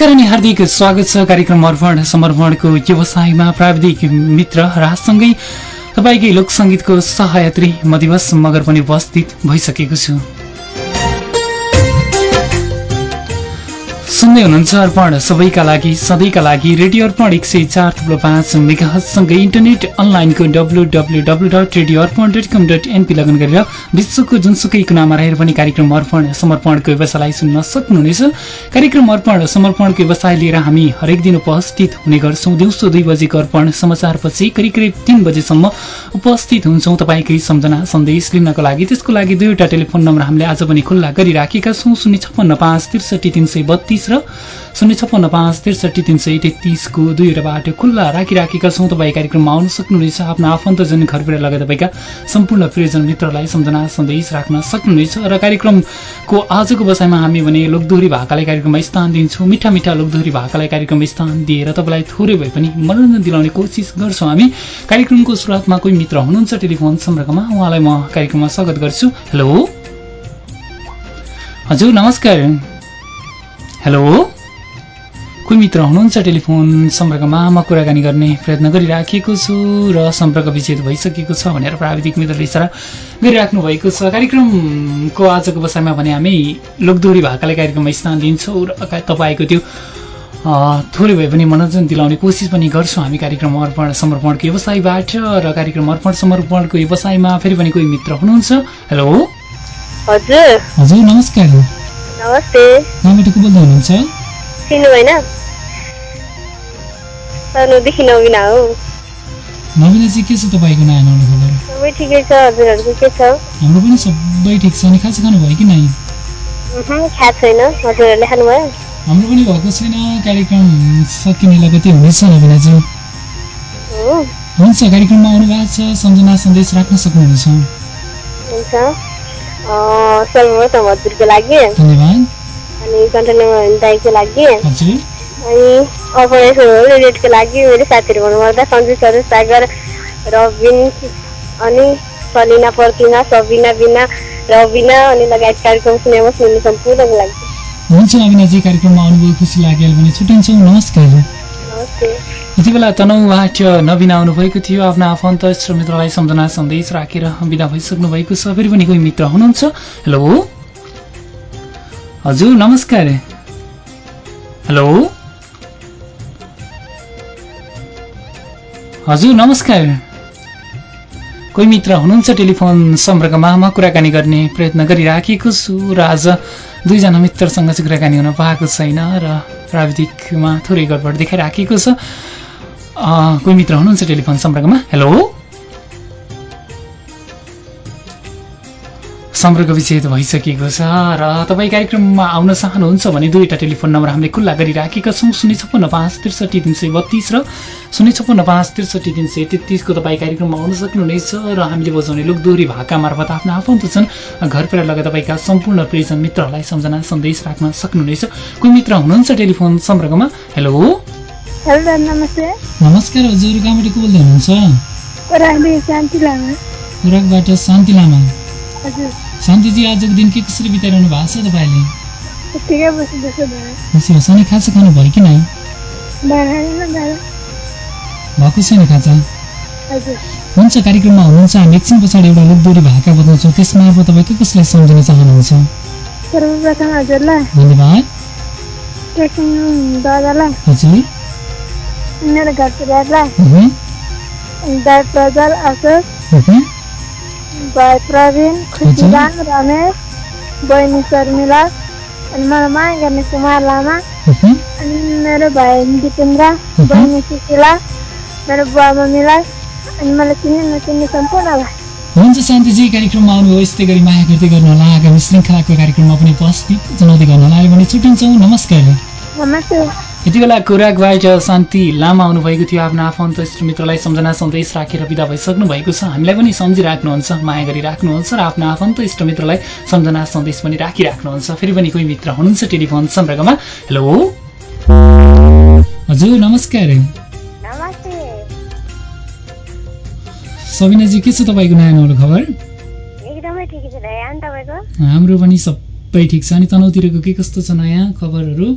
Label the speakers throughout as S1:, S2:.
S1: नमस्कार अनि हार्दिक स्वागत छ कार्यक्रम अर्पण समर्पणको व्यवसायमा प्राविधिक मित्र राजसँगै तपाईँकै लोकसङ्गीतको सहयात्री म दिवस मगर पनि उपस्थित भइसकेको छु। सुन्दै हुनुहुन्छ अर्पण। सबैका लागि सधैँका लागि रेडियो अर्पण एक सय चार थुप्रो पाँच मेगासँगै इन्टरनेट अनलाइनको W W W dot radio Arpan dot com dot NP login गरेर विश्वको जुनसुकै कुनामा रहेर पनि कार्यक्रम अर्पण समर्पणको व्यवसायलाई सुन्न सक्नुहुनेछ। कार्यक्रम अर्पण समर्पणको व्यवसाय लिएर हामी हरेक दिन उपस्थित हुने गर्छौँ। दिउँसो दुई बजेको अर्पण समाचारपछि करिब करिब तिन बजेसम्म उपस्थित हुन्छौँ तपाईँकै सम्झना सन्देश लिनको लागि। त्यसको लागि दुईवटा टेलिफोन नम्बर हामीले आज पनि खुल्ला गरिराखेका छौँ। शून्य छप्पन्न पाँच त्रिसठी तिन सय बत्तिस र शून्य छप्पन्न पाँच त्रिसठी तिन सय तेत्तिसको दुईवटा बाटो खुल्ला राखिराखेका छौँ। तपाईँ कार्यक्रममा आउन सक्नुहुनेछ। आफ्नो आफन्तजन घरबाट लगाएर तपाईँका सम्पूर्ण प्रियजन मित्रलाई सम्झना सन्देश राख्न सक्नुहुनेछ। र कार्यक्रमको आजको बसाइमा हामी भने लोकदोहोरी भाकालाई कार्यक्रममा स्थान दिन्छौँ। मिठा मिठा लोकदोहोरी भाकालाई कार्यक्रममा स्थान दिएर तपाईँलाई थोरै भए पनि मनोरञ्जन दिलाउने कोसिस गर्छौँ हामी। कार्यक्रमको सुरुवातमा कोही मित्र हुनुहुन्छ? टेलिफोन सम्पर्कमा? उहाँलाई म कार्यक्रममा स्वागत गर्छु। हेलो। हजुर नमस्कार। हेलो? कोही मित्र हुनुहुन्छ टेलिफोन? सम्पर्कमा म कुराकानी गर्ने प्रयत्न गरिराखेको छु र सम्पर्क विच्छेद भइसकेको छ भनेर प्राविधिक मित्रले इसारा गरिराख्नु भएको छ। कार्यक्रमको आजको बसाइमा भने हामी लोकदोरी भाकाले कार्यक्रममा स्थान दिन्छौँ र तपाईँको त्यो थोरै भए पनि मनोरञ्जन दिलाउने कोसिस पनि गर्छौँ। हामी कार्यक्रम अर्पण समर्पणको व्यवसायबाट र कार्यक्रम अर्पण समर्पणको व्यवसायमा फेरि पनि कोही मित्र हुनुहुन्छ। हेलो?
S2: हजुर।
S1: हजुर नमस्कार।
S2: नमस्ते।
S1: यहाँबाट को बोल्दै हुनुहुन्छ?
S2: चिन्नु भएन। तर्नुदेखि नबिना हो।
S1: नवीना चाहिँ के छ तपाईँको नयाँ नौलो खबर?
S2: सबै ठिकै छ हजुरहरूको के छ?
S1: हाम्रो पनि सबै ठिक छ। अनि खाजा खानुभयो कि नै
S2: थाहा छैन। हजुरहरूले खानुभयो?
S1: हाम्रो पनि भएको छैन। कार्यक्रम सकिने लगतै हुनेछ नवीनाजी
S2: हो,
S1: हुन्छ कार्यक्रममा आउनु भएको छ। सम्झना सन्देश राख्न सक्नुहुनेछ।
S2: हुन्छ। सर्वप्रथम हजुरको लागि। अनि कन्टेनर दाईको लागि। अनि अपरेसन रेडियोको लागि मेरो साथीहरू भन्नुपर्दा सन्जु सर सागर रबिन अनि सलिना प्रतिमा सबिना बिना रबिना अनि लगायत कार्यक्रम सुने बस्नुहुने सम्पूर्णको लागि।
S1: हुन्छ नवीनाजी कार्यक्रममा आउनुभयो खुसी लाग्यो भने छुट्टिन्छौँ नमस्कार।
S2: नमस्ते।
S1: यति बेला तनहुबाट नवीन आउनुभएको थियो। आफ्नो आफन्त इष्ट मित्रलाई सम्झना सन्देश राखेर विदा भइसक्नु भएको छ। फेरि पनि कोही मित्र हुनुहुन्छ? हेलो? हजुर नमस्कार। हेलो? हजुर नमस्कार। कोही मित्र हुनुहुन्छ? टेलिफोन सम्पर्कमा म कुराकानी गर्ने प्रयत्न गरिराखेको छु र आज दुईजना मित्रसँग चाहिँ कुराकानी हुन पाएको छैन र प्राविधिकमा थोरै गडबड देखाइराखेको छ। कोही मित्र हुनुहुन्छ टेलिफोन सम्पर्कमा? हेलो सम्पर्क विच्छेद भइसकेको छ र तपाईँ कार्यक्रममा आउन चाहनुहुन्छ भने दुईवटा टेलिफोन नम्बर हामीले खुल्ला गरिराखेका छौँ शून्य छप्पन्न पाँच त्रिसठी तिन सय बत्तिस र शून्य छप्पन्न पाँच त्रिसठी तिन सय तेत्तिसको तपाईँ कार्यक्रममा आउन सक्नुहुनेछ र हामीले बजाउने लोकदोहोरी भाका मार्फत आफ्नो आफन्त छन्। घरतिर लगाएर तपाईँका सम्पूर्ण प्रियजन मित्रहरूलाई सम्झना सन्देश राख्न सक्नुहुनेछ। कोही मित्र हुनुहुन्छ टेलिफोन सम्पर्कमा? हेलो
S2: हेलो नमस्ते।
S1: नमस्कार हजुर कहाँबाट को बोल्दै हुनुहुन्छ खुराकबाट शान्ति लामा। शान्तिजी आजको दिन के कसरी बिताइरहनु भएको छ तपाईँले?
S2: भयो
S1: अनि खाजा खानुभयो कि नै भएको छैन खाजा? हुन्छ कार्यक्रममा हुनुहुन्छ हामी एकछिन पछाडि एउटा लोकदोरी भाका बताउँछौँ त्यसमा अब तपाईँ के कसलाई सम्झन चाहनुहुन्छ?
S2: सर्वप्रथम हजुरलाई।
S1: धन्यवाद। हजुर।
S2: मेरो घर परिवारलाई दाई प्रजल अशोक भाइ प्रवीण खुसीराम रमेश बहिनी शर्मिला अनि मलाई माया गर्ने कुमार लामा। अनि मेरो भाइ दिपेन्द्र बहिनी सुशीला मेरो बुवा मम्मीलाई अनि मलाई चिन्ने नचिन्ने सम्पूर्णलाई
S1: हुन्छ शान्तिजी कार्यक्रममा आउनुभयो। यस्तै गरी माया गर्दै गर्नुहोला। आगामी श्रृङ्खलाको कार्यक्रममा पनि उपस्थित जनाउँदै गर्नुहोला। अहिले भने छुट्टिन्छौँ। नमस्कार।
S2: नमस्ते।
S1: यति बेला कुराकबाट शान्ति लामा आउनुभएको थियो आफ्नो आफन्त इष्ट मित्रलाई सम्झना सन्देश राखेर विदा भइसक्नु भएको छ। हामीलाई पनि सम्झिराख्नुहुन्छ माया गरिराख्नुहुन्छ र आफ्नो आफन्त इष्ट मित्रलाई सम्झना सन्देश पनि राखिराख्नुहुन्छ। फेरि पनि कोही मित्र हुनुहुन्छ टेलिफोन सम्पर्कमा? हेलो? हजुर नमस्कार। सबिनाजी के छ तपाईँको नयाँ नौलो खबर? हाम्रो पनि सबै ठिक छ। अनि तनहुतिरको के कस्तो छ नयाँ खबरहरू?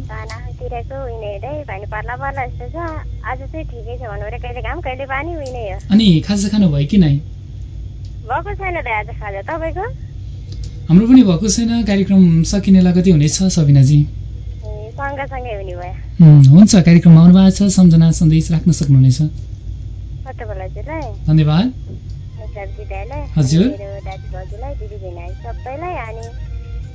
S2: बाहिरतिरको उयो हेर्दै भने पर्ला पर्ला जस्तो छ। आज चाहिँ ठिकै छ भन्नु कहिले घाम कहिले पानी उयो हो।
S1: अनि खाजा खानु भयो कि नै
S2: भएको छैन त आज खाजा। तपाईँको?
S1: हाम्रो पनि भएको छैन। कार्यक्रम सकिने लगतै हुनेछ सबिनाजी।
S2: सँगसँगै हुने भयो।
S1: हुन्छ। कार्यक्रममा आउनु भएको छ। सम्झना सन्देश राख्न सक्नुहुनेछ। धन्यवाद। हजुर।
S2: सबैलाई अनि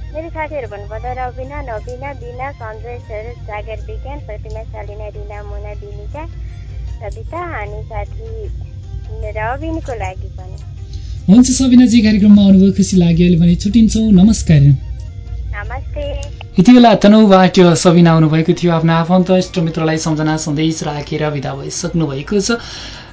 S2: मेरो साथीहरू भन्नुपर्दा रबिना नबिना बिना सञ्जय सरोज सागर विज्ञान प्रतिमा सालिना रिना मुना बिनिका सविता अनि साथी रबिनको लागि पनि।
S1: हुन्छ सबिनाजी कार्यक्रममा आउनुभयो खुसी लाग्यो अहिले भने छुट्टिन्छौँ। नमस्कार।
S2: नमस्ते।
S1: यति बेला तनहुबाट सबिना आउनुभएको थियो। आफ्नो आफन्त इष्टमित्रलाई सम्झना सन्देश राखेर विदा भइसक्नु भएको छ।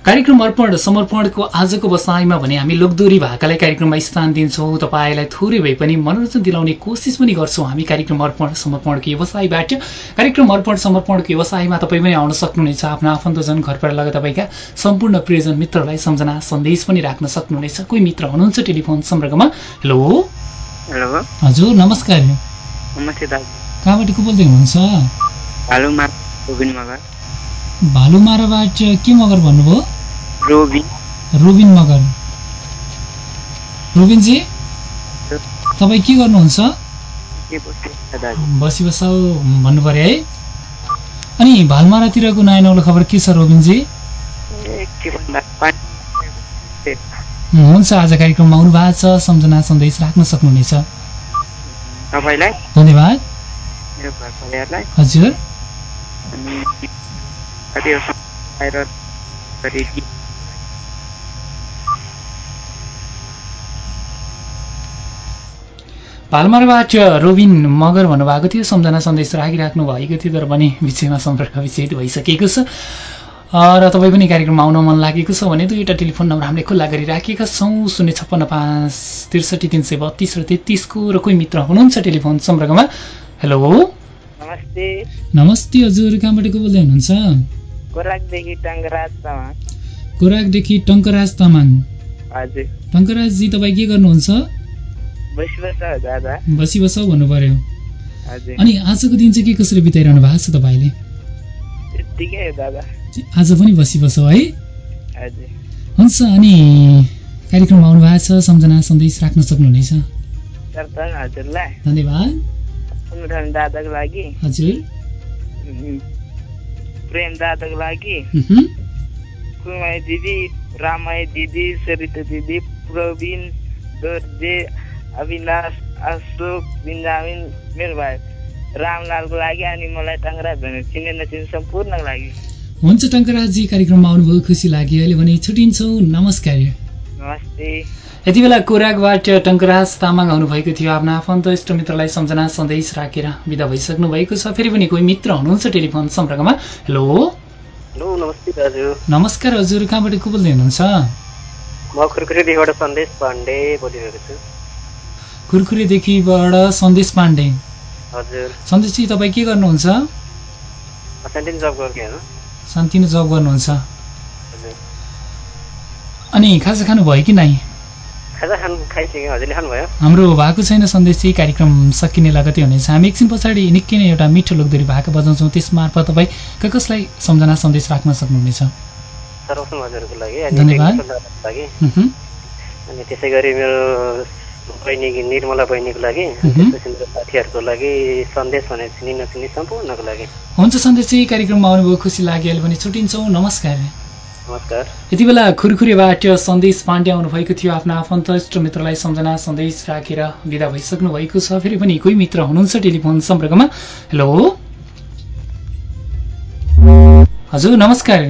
S1: कार्यक्रम अर्पण समर्पणको आजको बसाइमा भने हामी लोकदोरी भाकालाई कार्यक्रममा स्थान दिन्छौँ। तपाईँलाई थोरै भए पनि मनोरञ्जन दिलाउने कोसिस पनि गर्छौँ। हामी कार्यक्रम अर्पण समर्पणको व्यवसायबाट कार्यक्रम अर्पण समर्पणको व्यवसायमा तपाईँ पनि आउन सक्नुहुनेछ। आफ्नो आफन्तजन घरबाट लगायत तपाईँका सम्पूर्ण प्रियजन मित्रलाई सम्झना सन्देश पनि राख्न सक्नुहुनेछ। कोही मित्र हुनुहुन्छ टेलिफोन सम्पर्कमा? हेलो?
S3: हेलो?
S1: हजुर नमस्कार।
S3: नमस्ते दाजु।
S1: कहाँबाट को बोल्दै हुनुहुन्छ? भालुमाराबाट के मगर भन्नुभयो?
S3: रोबिन।
S1: रोबिन मगर। रोबिनजी तपाईँ के गर्नुहुन्छ? बसी बसाउ भन्नु पऱ्यो है। अनि भालमारातिरको नयाँ नौलो खबर के छ रोबिनजी? हुन्छ आज कार्यक्रममा आउनु भएको छ सम्झना सन्देश राख्न सक्नुहुनेछ।
S3: तपाईँलाई?
S1: धन्यवाद। हजुर।
S3: अनि
S1: रोबिन मगर भन्नुभएको थियो। सम्झना सन्देश राखिराख्नु भएको थियो तर पनि विषयमा सम्पर्क विच्छेद भइसकेको छ। र तपाईँ पनि कार्यक्रममा आउन मन लागेको छ भने दुईवटा टेलिफोन नम्बर हामीले खुल्ला गरिराखेका छौँ। शून्य छप्पन्न पाँच त्रिसठी तिन सय बत्तिस र तेत्तिसको र कोही मित्र हुनुहुन्छ टेलिफोन सम्पर्कमा? हेलो।
S3: नमस्ते।
S1: नमस्ते हजुर कहाँबाट को बोल्दै हुनुहुन्छ?
S3: कोराकदेखि टङ्गराज तामाङ।
S1: टङ्कराज तामाङ।
S3: हजुर।
S1: टङ्कराजजी तपाईँ के गर्नुहुन्छ?
S3: बसी बस
S1: भन्नु पर्यो। अनि आजको दिन चाहिँ के कसरी बिताइरहनु भएको छ तपाईँले? आज पनि बसी बसौ है। हुन्छ अनि कार्यक्रममा आउनु भएको छ सम्झना सन्देश राख्न सक्नुहुनेछ। धन्यवाद।
S3: अनुराम दादाको लागि
S1: हजुर
S3: प्रेम दादाको लागि कुमाई दिदी रामाई दिदी सरिता दिदी प्रवीण दोर्जे अविनाश अशोक बिन्जामिन मेरो भाइ रामलालको लागि अनि मलाई टङ्गराज भनेर चिने नचिने सम्पूर्णको लागि
S1: हुन्छ टङ्कराजजी कार्यक्रममा आउनुभयो खुसी लाग्यो अहिले भने छुट्टिन्छौँ नमस्कार यति बेला कोराकबाट टङ्कराज तामाङ आउनुभएको थियो। आफ्नो आफन्त इष्टमित्रलाई सम्झना सन्देश राखेर विदा भइसक्नु भएको छ। फेरि पनि कोही मित्र हुनुहुन्छ टेलिफोन सम्पर्कमा? हेलो?
S4: हेलो नमस्ते दाजु।
S1: नमस्कार हजुर कहाँबाट को बोल्दै हुनुहुन्छ?
S4: म खुर्खुरीदेखिबाट सन्देश पाण्डे बोलिरहेको छु।
S1: खुरखुरीदेखिबाट सन्देश पाण्डे।
S4: हजुर।
S1: सन्देशजी तपाईँ के गर्नुहुन्छ?
S4: सेन्टिन जब
S1: गर्नुहुन्छ। अनि खाजा खानुभयो कि नै
S4: खाजा खानु खाइसकेँ हजुरले खानुभयो?
S1: हाम्रो भएको छैन सन्देश चाहिँ कार्यक्रम सकिने लगतै हुनेछ। हामी एकछिन पछाडि निकै नै एउटा मिठो लोकदोरी भाका बजाउँछौँ। त्यस मार्फत तपाईँ क कसलाई सम्झना सन्देश राख्न सक्नुहुनेछ?
S4: सर्वप्रथम हजुरको लागि अनि त्यसै गरी मेरो बहिनी निर्मला बहिनीको लागि साथीहरूको लागि सन्देश भनेर चिनी नचिनी सम्पूर्णको लागि।
S1: हुन्छ सन्देश चाहिँ कार्यक्रममा आउनुभयो। खुसी लाग्यो अहिले पनि छुट्टिन्छौँ नमस्कार। यति बेला खुरखुरीबाट सन्देश पाण्डे आउनुभएको थियो आफ्नो आफन्त इष्ट मित्रलाई सम्झना सन्देश राखेर विदा भइसक्नु भएको छ। फेरि पनि कोही मित्र हुनुहुन्छ टेलिफोन सम्पर्कमा? हेलो? हजुर नमस्कार।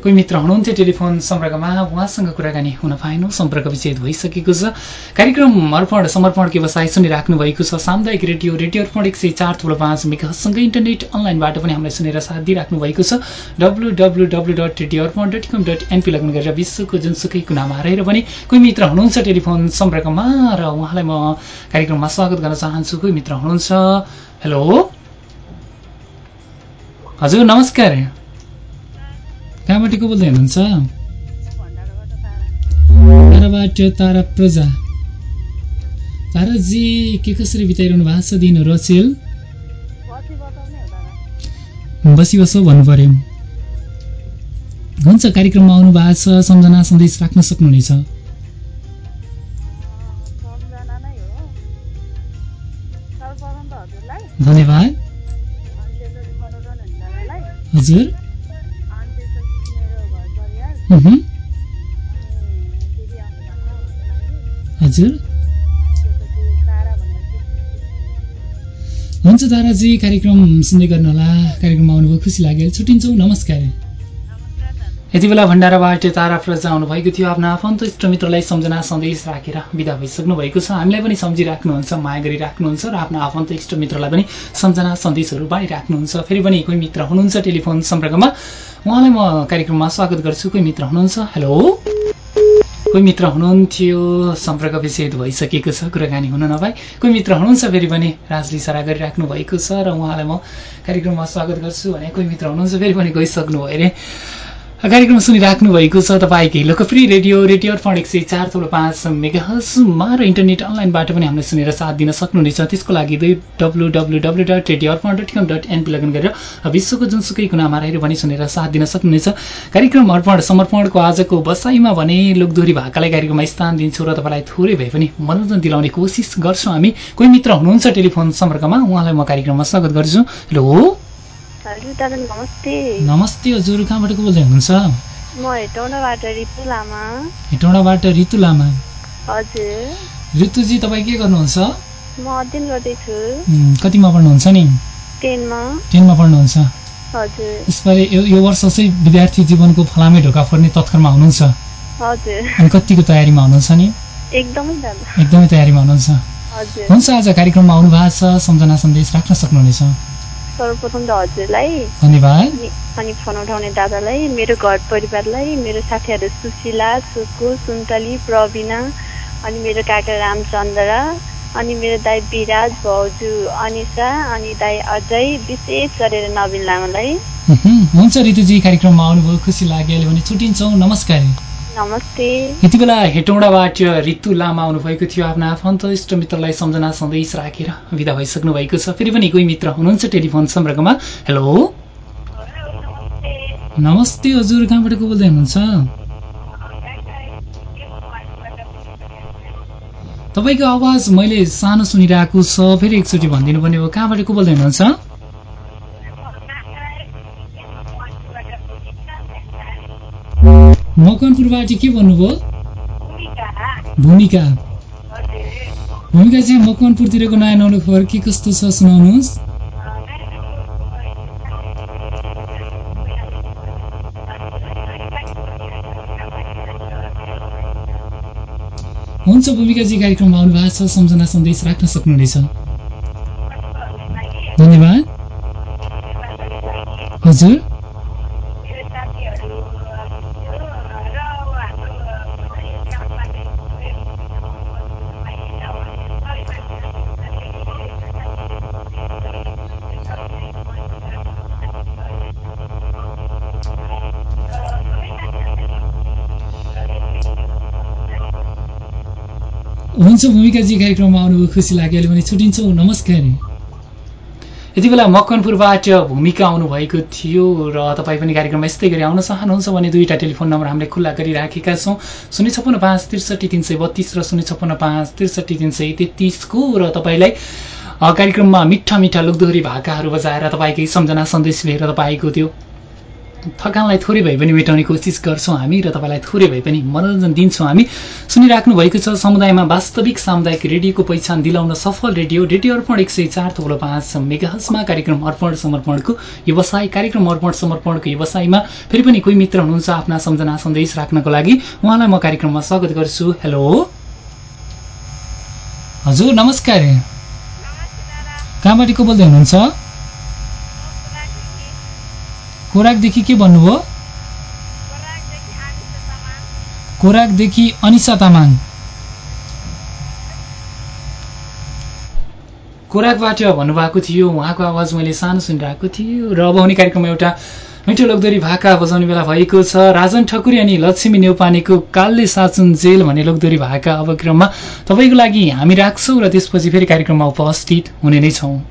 S1: कोही मित्र हुनुहुन्थ्यो टेलिफोन सम्पर्कमा उहाँसँग कुराकानी हुन पाएनौँ सम्पर्क विच्छेद भइसकेको छ। कार्यक्रम अर्पण समर्पणको व्यवसाय सुनिराख्नु भएको छ। सामुदायिक रेडियो रेडियो अर्पण एक सय चार थुप्रो पाँच मेगासँगै इन्टरनेट अनलाइनबाट पनि हामीलाई सुनेर साथ दिइराख्नु भएको छ। W W W dot radio Arpan dot com dot NP log on गरेर विश्वको जुनसुकै कुनामा रहेर पनि कोही मित्र हुनुहुन्छ टेलिफोन सम्पर्कमा र उहाँलाई म कार्यक्रममा स्वागत गर्न चाहन्छु। कोही मित्र हुनुहुन्छ? हेलो? हजुर नमस्कार। कहाँबाट को बोल्दै हुनुहुन्छ? ताराबाट तारा प्रजा। ताराजी के कसरी बिताइरहनु भएको छ दिनहरू अचेल? बसी बस भन्नु पर्यो। हुन्छ कार्यक्रममा आउनु भएको छ सम्झना सन्देश राख्न सक्नुहुनेछ। धन्यवाद। हजुर। हजुर।
S5: तारा भनेर
S1: हुन्छ ताराजी कार्यक्रम सुन्दै गर्नुहोला। कार्यक्रममा आउनुभयो खुसी लाग्यो। छुट्टिन्छौँ। नमस्कार। यति बेला भण्डाराबाट तारा प्रजा आउनुभएको थियो। आफ्नो आफन्त इष्टमित्रलाई सम्झना सन्देश राखेर विदा भइसक्नु भएको छ। हामीलाई पनि सम्झिराख्नुहुन्छ माया गरिराख्नुहुन्छ र आफ्नो आफन्त इष्टमित्रलाई पनि सम्झना सन्देशहरू बाँडिराख्नुहुन्छ फेरि पनि कोही मित्र हुनुहुन्छ टेलिफोन सम्पर्कमा? उहाँलाई म कार्यक्रममा स्वागत गर्छु। कोही मित्र हुनुहुन्छ? हेलो? कोही मित्र हुनुहुन्थ्यो? सम्पर्क विच्छेद भइसकेको छ। कुराकानी हुन नपाए कोही मित्र हुनुहुन्छ? फेरि पनि राजले इसारा गरिराख्नु भएको छ र उहाँलाई म कार्यक्रममा स्वागत गर्छु भने कोही मित्र हुनुहुन्छ? फेरि पनि गइसक्नु भयो अरे। कार्यक्रम सुनिराख्नु भएको छ तपाईँकै लोकप्रिय रेडियो रेडियो अर्पण एक सय चार थोलो पाँच मेगाहजमा र इन्टरनेट अनलाइनबाट पनि हामीले सुनेर साथ दिन सक्नुहुनेछ। त्यसको लागि W W W dot radio Arpan dot com dot NP log on गरेर विश्वको जुनसुकै कुनामा रहेर पनि सुनेर साथ दिन सक्नुहुनेछ। कार्यक्रम अर्पण समर्पणको आजको बसाइमा भने लोकदोरी भाकालाई कार्यक्रममा स्थान दिन्छौँ र तपाईँलाई थोरै भए पनि मनोरञ्जन दिलाउने कोसिस गर्छौँ हामी। कोही मित्र हुनुहुन्छ टेलिफोन सम्पर्कमा उहाँलाई म कार्यक्रममा स्वागत गर्छु। हेलो!
S5: नमस्ते।
S1: नमस्ते हजुर। कहाँबाट को बोल्दै हुनुहुन्छ?
S5: हेटौँडाबाट
S1: ऋतु लामा।
S5: हजुर।
S1: ऋतुजी तपाईँ के गर्नुहुन्छ? कतिमा पढ्नुहुन्छ नि?
S5: टेनमा।
S1: पढ्नुहुन्छ। यसपालि यो वर्ष चाहिँ विद्यार्थी जीवनको फलामे ढोका फोर्ने तत्करमा हुनुहुन्छ। अनि कतिको तयारीमा हुनुहुन्छ नि?
S5: एकदमै
S1: तयारीमा हुनुहुन्छ। हुन्छ आज कार्यक्रममा आउनु भएको छ। सम्झना सन्देश राख्न सक्नुहुनेछ।
S5: सर्वप्रथम त हजुरलाई अनि- फोन उठाउने दादालाई मेरो घर परिवारलाई मेरो साथीहरू सुशीला सुकु सुन्तली प्रवीणा अनि मेरो काका रामचन्द्र अनि मेरो दाई विराज भाउजू अनिसा अनि दाई अजय विशेष गरेर नवीन लामालाई।
S1: हुन्छ ऋतुजी कार्यक्रममा आउनुभयो खुसी लाग्यो अहिले भने छुट्टिन्छौँ। नमस्कार।
S5: नमस्ते।
S1: यति बेला हेटौँडाबाट ऋतु लामा आउनुभएको थियो आफ्ना आफन्त इष्टमित्रलाई सम्झना सन्देश राखेर विदा भइसक्नु भएको छ। फेरि पनि कोही मित्र हुनुहुन्छ टेलिफोन सम्पर्कमा? हेलो? नमस्ते हजुर कहाँबाट को बोल्दै हुनुहुन्छ? तपाईँको आवाज मैले सानो सुनिरहेको छ। फेरि एकचोटि भनिदिनु पर्ने हो। कहाँबाट को बोल्दै हुनुहुन्छ? मकनपुरबाट के भन्नुभयो? भूमिका। भूमिका। चाहिँ मकवानपुरतिरको नयाँ नौलो खबर के कस्तो छ सुनाउनुहोस्। हुन्छ भूमिकाजी कार्यक्रममा आउनु भएको छ सम्झना सन्देश राख्न सक्नुहुनेछ। हुन्छ भूमिकाजी कार्यक्रममा आउनुभयो खुसी लाग्यो अहिले भने छुट्टिन्छौँ। नमस्कार। यति बेला मकनपुरबाट भूमिका आउनुभएको थियो र तपाईँ पनि कार्यक्रममा यस्तै गरी आउन चाहनुहुन्छ भने दुईवटा टेलिफोन नम्बर हामीले खुल्ला गरिराखेका छौँ। शून्य छप्पन्न पाँच त्रिसठी तिन सय बत्तिस र शून्य छप्पन्न पाँच त्रिसठी तिन सय तेत्तिसको र तपाईँलाई कार्यक्रममा मिठा मिठा लोकदोहोरी भाकाहरू बजाएर तपाईँकै सम्झना सन्देश लिएर तपाईँको त्यो थकानलाई थोरै भए पनि मेटाउने कोसिस गर्छौँ हामी र तपाईँलाई थोरै भए पनि मनोरञ्जन दिन्छौँ हामी। सुनिराख्नु भएको छ समुदायमा वास्तविक सामुदायिक रेडियोको पहिचान दिलाउन सफल रेडियो रेडियो अर्पण एक सय चार थोलो पाँच मेगाहसमा कार्यक्रम अर्पण समर्पणको व्यवसाय कार्यक्रम अर्पण समर्पणको व्यवसायमा फेरि पनि कोही मित्र हुनुहुन्छ आफ्ना सम्झना सन्देश राख्नको लागि उहाँलाई म कार्यक्रममा स्वागत गर्छु। हेलो। हजुर नमस्कार। कहाँबाट को बोल्दै हुनुहुन्छ? खोराकदेखि के भन्नुभयो? खोराकदेखि अनिसा तामाङ। खोराकबाट भन्नुभएको थियो उहाँको आवाज मैले सानो सुनिरहेको थियो। र अब आउने कार्यक्रममा एउटा मिठो लोकदोरी भाका बजाउने बेला भएको छ। राजन ठकुरी अनि लक्ष्मी नेउपानेको कालले साचुन जेल भन्ने लोकदोरी भाका अब क्रममा तपाईँको लागि हामी राख्छौँ र त्यसपछि फेरि कार्यक्रममा उपस्थित हुने नै छौँ।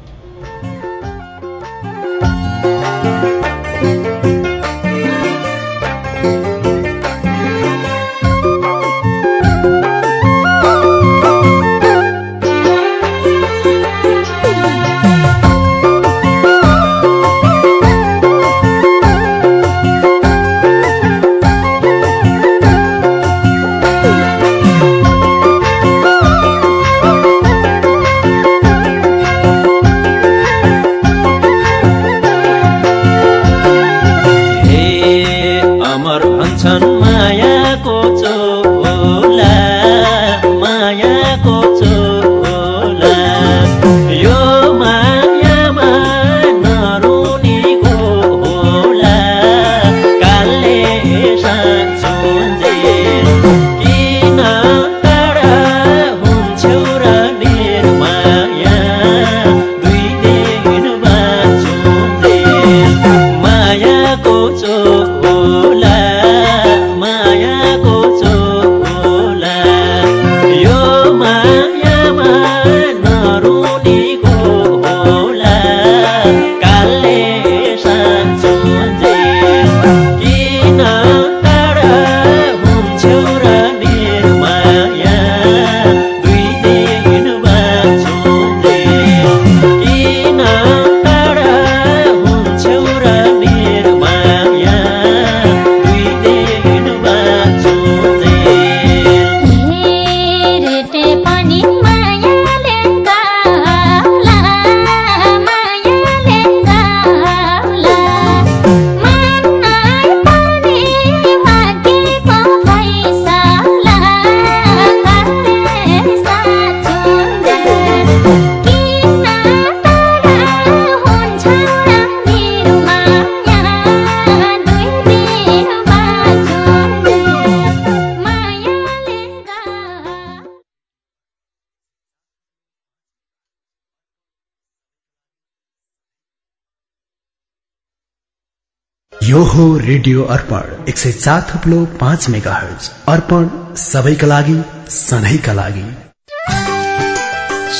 S6: यो
S7: हो रेडियो अर्पण एक सय चार थप्लो पाँच मेगा हर्ज अर्पण सबैका लागि सधैँका लागि।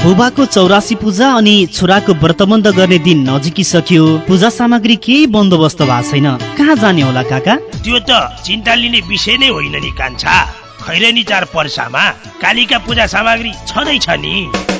S8: बुबाको चौरासी पूजा अनि छोराको व्रतबन्ध गर्ने दिन नजिकिसक्यो पूजा सामग्री केही बन्दोबस्त भएको छैन। कहाँ जाने होला काका?
S9: त्यो त चिन्ता लिने विषय नै होइन नि कान्छा। खैरेनी चार पर्सामा कालीका पूजा सामग्री छँदैछ नि।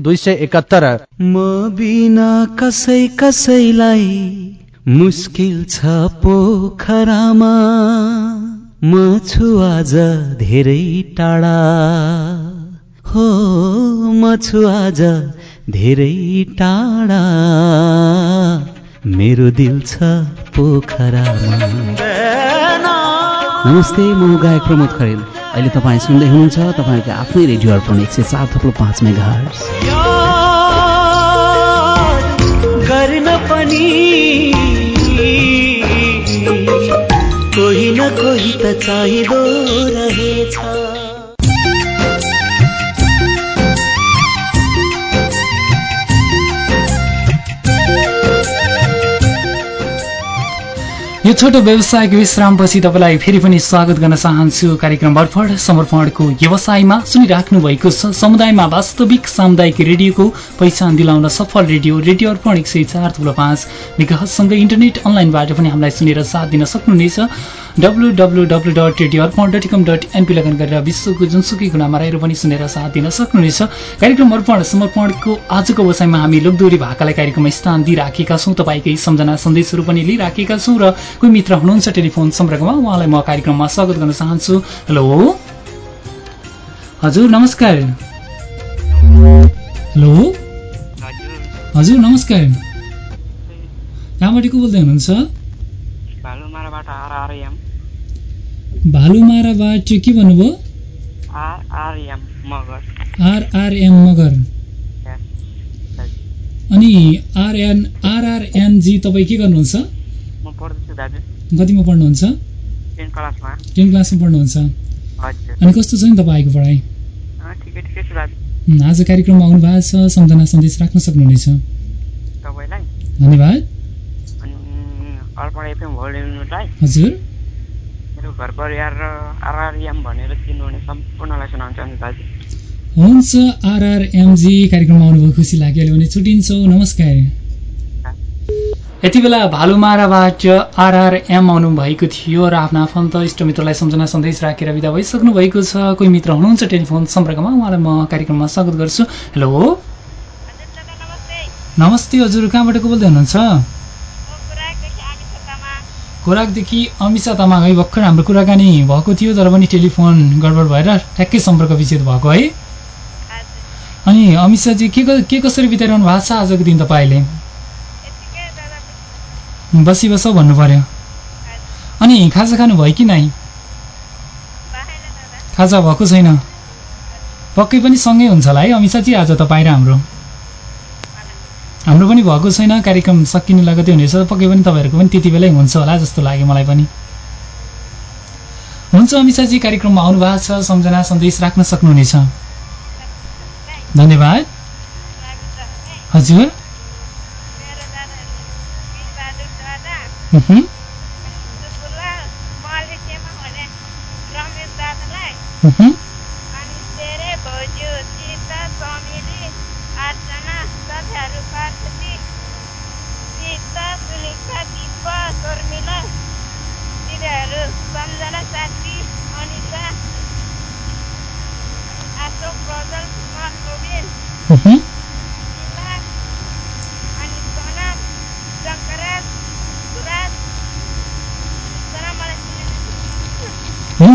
S10: दुई सय एकात्तर
S11: म बिना कसै कसैलाई मुस्किल छ पोखरामा। म छु आज धेरै टाढा। हो म छु आज धेरै टाढा। मेरो दिल छ पोखरामा।
S12: नमस्ते म गायक प्रमोद खरेल। अहिले तपाईँ सुन्दै हुनुहुन्छ तपाईँको आफ्नै रेडियो अर्पण एक सय चार थप्लो पाँच मेगा
S11: गर्न पनि कोही न कोही त चाहिँदो रहेछ।
S1: यो छोटो व्यवसायिक विश्रामपछि तपाईँलाई फेरि पनि स्वागत गर्न चाहन्छु। कार्यक्रम अर्पण समर्पणको व्यवसायमा सुनिराख्नु भएको छ समुदायमा वास्तविक सामुदायिक रेडियोको पहिचान दिलाउन सफल रेडियो रेडियो अर्पण एक सय चार थुप्रो पाँच विकाससँगै इन्टरनेट अनलाइनबाट पनि हामीलाई सुनेर साथ दिन सक्नुहुनेछ। W W W dot radio Arpan dot com dot NP log on गरेर विश्वको जुनसुकै गुणामा रहेर पनि सुनेर साथ दिन सक्नुहुनेछ। कार्यक्रम अर्पण समर्पणको आजको व्यवसायमा हामी लोकदोरी भाकालाई कार्यक्रममा स्थान दिइराखेका छौँ। तपाईँकै सम्झना सन्देशहरू पनि लिइराखेका छौँ र कोही मित्र हुनुहुन्छ टेलिफोन सम्पर्कमा? उहाँलाई म कार्यक्रममा स्वागत गर्न चाहन्छु। हेलो। हजुर नमस्कार। हेलो। हजुर नमस्कार। कहाँबाट को बोल्दै हुनुहुन्छ?
S3: भालुमाराबाट
S1: के भन्नुभयो?
S3: आरआरएम मगर।
S1: अनि आरएन आरआरएनजी तपाईँ के गर्नुहुन्छ?
S3: पढ्दैछु दाजु।
S1: कतिमा पढ्नुहुन्छ?
S3: टेन क्लासमा।
S1: टेन क्लासमा पढ्नुहुन्छ। अनि कस्तो छ नि तपाईँको पढाइ?
S3: अँ, ठिकै ठिकै छ दाजु।
S1: उम्, आज कार्यक्रममा आउनु भएको छ सम्झना सन्देश राख्न सक्नुहुनेछ।
S3: तपाईँलाई?
S1: धन्यवाद।
S3: अर्पण एफएम
S1: हजुर।
S3: मेरो घर परिवार र आरआरएम भनेर चिन्नुहुने सम्पूर्णलाई सुनाउन चाहन्छु दाजु।
S1: हुन्छ आरआरएमजी कार्यक्रममा आउनुभयो खुसी लाग्यो अहिले भने छुट्टिन्छौँ नमस्कार। यति बेला भालुमाराबाट आरआरएम आउनुभएको थियो र आफ्ना आफन्त इष्टमित्रलाई सम्झना सन्देश राखेर विदा भइसक्नु भएको छ। कोही मित्र हुनुहुन्छ टेलिफोन सम्पर्कमा? उहाँलाई म कार्यक्रममा स्वागत गर्छु। हेलो? नमस्ते हजुर। कहाँबाट को बोल्दै हुनुहुन्छ? खोराकदेखि अमिषा तामाङ। है भर्खर हाम्रो कुराकानी भएको थियो तर पनि टेलिफोन गडबड भएर ठ्याक्कै सम्पर्क विच्छेद भएको है? अनि अमिषाजी के क- के कसरी बिताइरहनु भएको छ आजको दिन तपाईँले? बसी बस भन्नु पर्यो। अनि खाजा खानुभयो कि नै खाजा भएको छैन। पक्कै पनि सँगै हुन्छ होला है अमिषाजी आज तपाईँ र हाम्रो। हाम्रो पनि भएको छैन कार्यक्रम सकिने लगतै हुनेछ पक्कै पनि तपाईँहरूको पनि त्यति बेलै हुन्छ होला जस्तो लाग्यो मलाई पनि। हुन्छ अमिषाजी कार्यक्रममा आउनु भएको छ सम्झना सन्देश राख्न सक्नुहुनेछ। धन्यवाद। हजुर। मह्म, मह्म,
S13: सम्झना साथी अनिता अशोक प्रजल कुमार गोविन्द
S1: मह्म।
S13: शीला, अनि सोनम शङ्कराज सुराज सोनम मलाई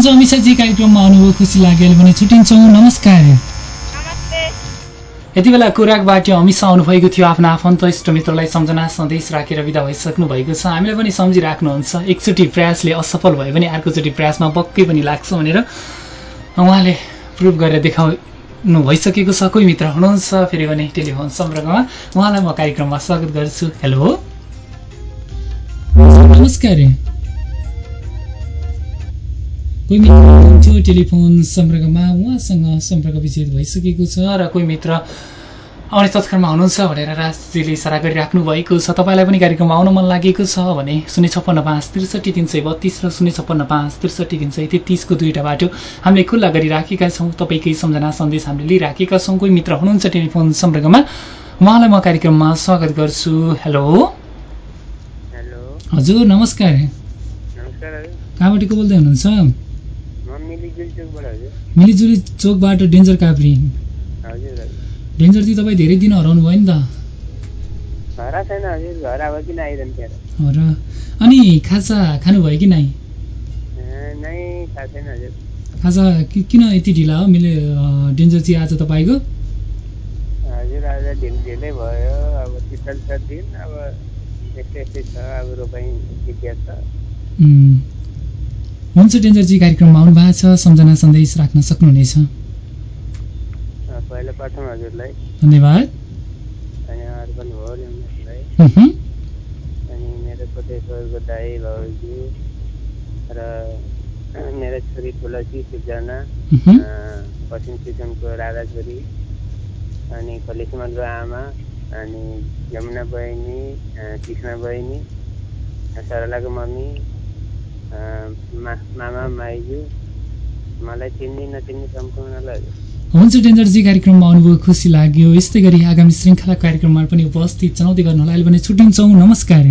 S1: अमिषाजी कार्यक्रममा आउनुभयो खुसी लाग्यो भने छुट्टिन्छौँ नमस्कार।
S13: नमस्ते।
S1: यति बेला कुराकबाट अमिषा आउनुभएको थियो आफ्ना आफन्त इष्टमित्रलाई सम्झना सन्देश राखेर विदा भइसक्नु भएको छ। हामीलाई पनि सम्झिराख्नुहुन्छ। एकचोटि प्रयासले असफल भयो भने अर्कोचोटि प्रयासमा पक्कै पनि लाग्छ भनेर उहाँले प्रुभ गरेर देखाउनु भइसकेको छ। कोही मित्र हुनुहुन्छ? फेरि भने टेलिफोन सम्पर्कमा। उहाँलाई म कार्यक्रममा स्वागत गर्छु। हेलो। नमस्कार। कोही मित्र हुनुहुन्थ्यो टेलिफोन सम्पर्कमा? उहाँसँग सम्पर्क विच्छेद भइसकेको छ र कोही मित्र आउने तत्कालमा हुनुहुन्छ भनेर राजजीले इसारा गरिराख्नु भएको छ। तपाईँलाई पनि कार्यक्रममा आउन मन लागेको छ भने शून्य छप्पन्न पाँच त्रिसठी तिन सय बत्तिस र शून्य छप्पन्न पाँच त्रिसठी तिन सय तेत्तिसको दुईवटा बाटो हामीले खुल्ला गरिराखेका छौँ। तपाईँकै सम्झना सन्देश हामीले लिइराखेका छौँ। कोही मित्र हुनुहुन्छ टेलिफोन सम्पर्कमा? उहाँलाई म कार्यक्रममा स्वागत गर्छु। हेलो?
S3: हेलो।
S1: हजुर नमस्कार। कहाँबाट को बोल्दै हुनुहुन्छ
S3: म मिलिजुल चोकबाट हजुर
S1: मिलिजुली चोकबाट डेन्जर
S3: हजुर हजुर।
S1: डेन्जरजी तपाईँ धेरै दिन हराउनु भयो नि त। र। अनि खाजा खानुभयो कि नै
S3: नै थाहा छैन हजुर।
S1: खाजा किन यति ढिला हो? मैले अँ, डेन्जरजी आज तपाईँको?
S3: हजुर आज ढिल ढिलै भयो। अब शीतल छ दिन। अब यस्तै यस्तै छ। अब रोपाइँ विद्या छ।
S1: उम्, हुन्छ डेन्जरजी कार्यक्रममा आउनु भएको छ सम्झना सन्देश राख्न सक्नुहुनेछ। धन्यवाद।
S3: अनि मेरो कोटेश्वरको दाई भाउजू र मेरो छोरी तुलसी सिर्जना पश्चिम सिक्किमको राधा छोरी अनि खलिसमनको आमा अनि यमुना बहिनी कृष्ण बहिनी
S14: सरलाको मम्मी
S1: हुन्छ डेन्जरजी कार्यक्रममा आउनुभयो खुसी लाग्यो. यस्तै गरी आगामी श्रृङ्खला कार्यक्रममा पनि उपस्थित चुनौती गर्नु होला अहिले भने छुट्टिन्छौँ नमस्कार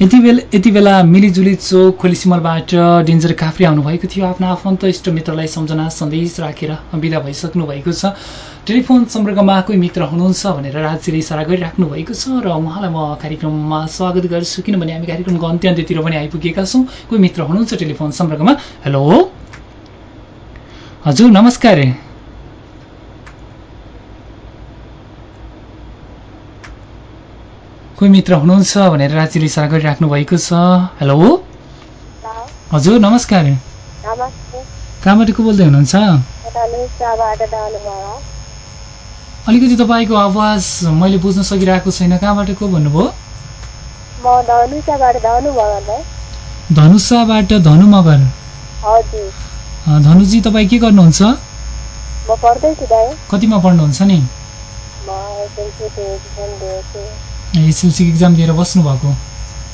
S1: यति बेला यति बेला मिलिजुली चोक खोलिसिमलबाट डेन्जर काफ्री आउनुभएको थियो। आफ्नो आफन्त इष्ट मित्रलाई सम्झना सन्देश राखेर विदा भइसक्नु भएको छ। टेलिफोन सम्पर्कमा कोही मित्र हुनुहुन्छ भनेर राज्यले इसारा गरिराख्नु भएको छ र उहाँलाई म कार्यक्रममा स्वागत गर्छु। किनभने हामी कार्यक्रमको अन्त्य अन्त्यतिर पनि आइपुगेका छौँ। कोही मित्र हुनुहुन्छ टेलिफोन सम्पर्कमा? हेलो? हजुर नमस्कार। कोही मित्र हुनुहुन्छ भनेर राज्यले इसारा गरिराख्नु भएको छ? हेलो हजुर नमस्कार। कहाँबाट को बोल्दै हुनुहुन्छ? अलिकति तपाईँको आवाज मैले बुझ्न सकिरहेको छैन। कहाँबाट को भन्नुभयो?
S2: धनुषाबाट धनु
S1: मगर। धनुजी तपाईँ के गर्नुहुन्छ? कतिमा पढ्नुहुन्छ नि?
S2: एसएलसीको
S1: इक्जाम दिएर बस्नुभएको।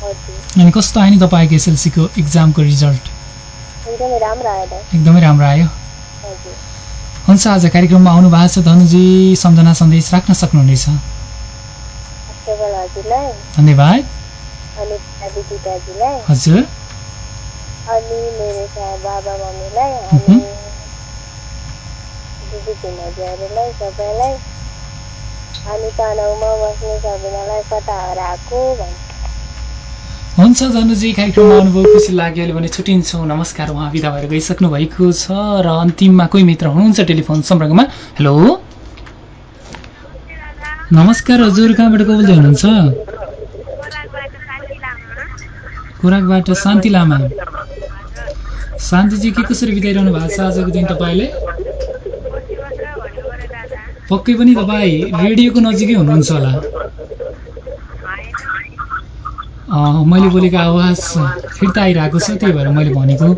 S2: हजुर।
S1: अनि कस्तो आयो नि तपाईँको एसएलसीको इक्जामको रिजल्ट
S2: एकदमै राम्रो आयो
S1: हुन्छ आज कार्यक्रममा आउनु भएको छ धनुजी सम्झना सन्देश राख्न सक्नुहुनेछ। धन्यवाद। हजुर।
S2: अनि मेरो बाबा मम्मीलाई। अनि दिदी भिनाजुहरूलाई सबैलाई। अनि तनाउमा बस्ने सबैजनालाई कता हराएको
S1: हुन्छ धनुजी कार्यक्रममा आउनुभयो खुसी लाग्यो। भने छुट्टिन्छौँ नमस्कार उहाँ विदा भएर गइसक्नु भएको छ र अन्तिममा कोही मित्र हुनुहुन्छ टेलिफोन सम्पर्कमा? हेलो? नमस्कार हजुर कहाँबाट को बोल्दै हुनुहुन्छ? खोराकबाट शान्ति लामा। शान्तिजी के कसरी बिताइरहनु भएको छ आजको दिन तपाईँले? पक्कै पनि तपाईँ रेडियोको नजिकै हुनुहुन्छ होला। मैले बोलेको आवाज फिर्ता आइरहेको छ त्यही भएर मैले भनेको।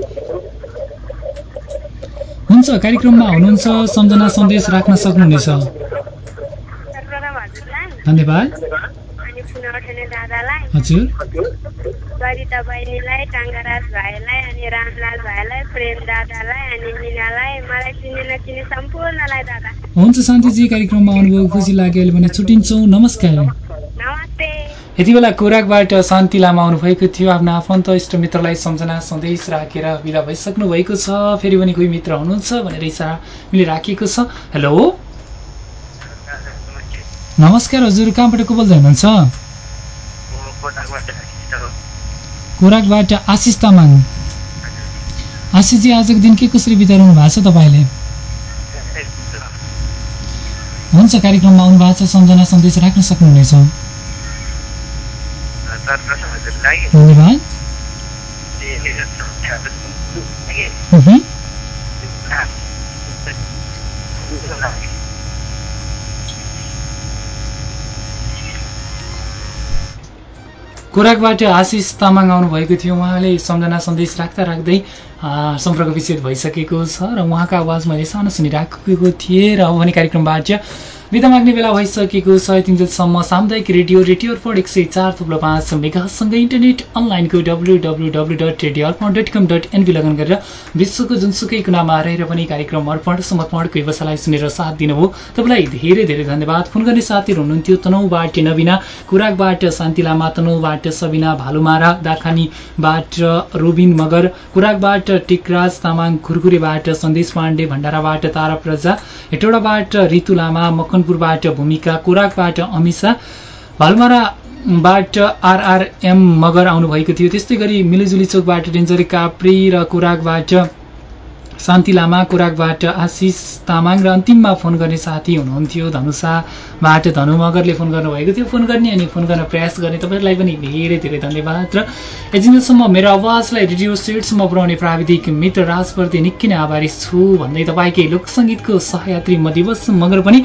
S1: हुन्छ कार्यक्रममा हुनुहुन्छ सम्झना सन्देश राख्न सक्नुहुनेछ। धन्यवाद। हजुर।
S13: सरिता बहिनीलाई टाङ्गाराज भाइलाई अनि रामलाल भाइलाई प्रेम दादालाई अनि मिनालाई मलाई चिने नचिने सम्पूर्णलाई दादा।
S1: हुन्छ शान्तिजी कार्यक्रममा आउनुभयो खुसी लाग्यो अहिले भने छुट्टिन्छौँ। नमस्कार। यति बेला कोराकबाट शान्ति लामा आउनुभएको थियो। आफ्नो आफन्त इष्ट मित्रलाई सम्झना सन्देश राखेर विदा भइसक्नु भएको छ। फेरि पनि कोही मित्र हुनुहुन्छ भनेर इसारा मैले राखेको छ। हेलो। नमस्कार हजुर कहाँबाट को बोल्दै हुनुहुन्छ? कोराकबाट आशिष तामाङ। आशिषजी आजको दिन के कसरी बिताइरहनु भएको छ तपाईँले? हुन्छ कार्यक्रममा आउनु भएको छ सम्झना सन्देश राख्न सक्नुहुनेछ। धन्यवाद। मह्म। कोराकबाट आशिष तामाङ आउनुभएको थियो उहाँले सम्झना सन्देश राख्दा राख्दै सम्पर्क विच्छेद भइसकेको छ र उहाँको आवाज मैले सानो सुनिराखेको थिएँ र भने कार्यक्रमबाट विदा माग्ने बेला भइसकेको छ यति दिनसम्म सामुदायिक रेडियो रेडियो अर्पण एक सय चार थुप्रो पाँच मेगासँगै इन्टरनेट अनलाइनको W W W dot radio Arpan dot com dot NP log on गरेर विश्वको जुनसुकै कुनामा रहेर पनि कार्यक्रम अर्पण समर्पणको व्यवसायलाई सुनेर साथ दिनुभयो। तपाईँलाई धेरै धेरै धन्यवाद। फोन गर्ने साथीहरू हुनुहुन्थ्यो तनहुबाट नबिना कुराकबाट शान्ति लामा तनहुबाट सबिना भालुमारा दाखानीबाट रोबिन मगर कुराकबाट टिकराज तामाङ खुरखुरीबाट सन्देश पाण्डे भण्डाराबाट तारा प्रजा हेटौडाबाट ऋतु लामा मकनपुरबाट भूमिका कुराकबाट अमिषा भालुमाराबाट आरआरएम मगर आउनुभएको थियो। त्यस्तै गरी मिलिजुली चोकबाट डेन्जर काप्री र कुराकबाट शान्ति लामा कुराकबाट आशिष तामाङ र अन्तिममा फोन गर्ने साथी हुनुहुन्थ्यो धनुषाबाट धनु मगरले फोन गर्नुभएको थियो। फोन गर्ने अनि फोन गर्न प्रयास गर्ने। तपाईँहरूलाई पनि धेरै धेरै धन्यवाद र यतिसम्म मेरो आवाजलाई रेडियो सेटसम्म पुर्याउने प्राविधिक मित्र राजप्रति निकै नै आभारी छु भन्दै तपाईँकै लोकसङ्गीतको सहयात्री म दिवस मगर पनि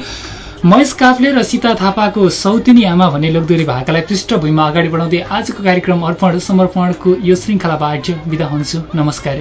S1: महेश काफ्ले र सीता थापाको सौतिनी आमा भन्ने लोकदोरी भाकालाई पृष्ठभूमिमा अगाडि बढाउँदै आजको कार्यक्रम अर्पण समर्पणको यो श्रृङ्खलाबाट बिदा हुन्छु। नमस्कार।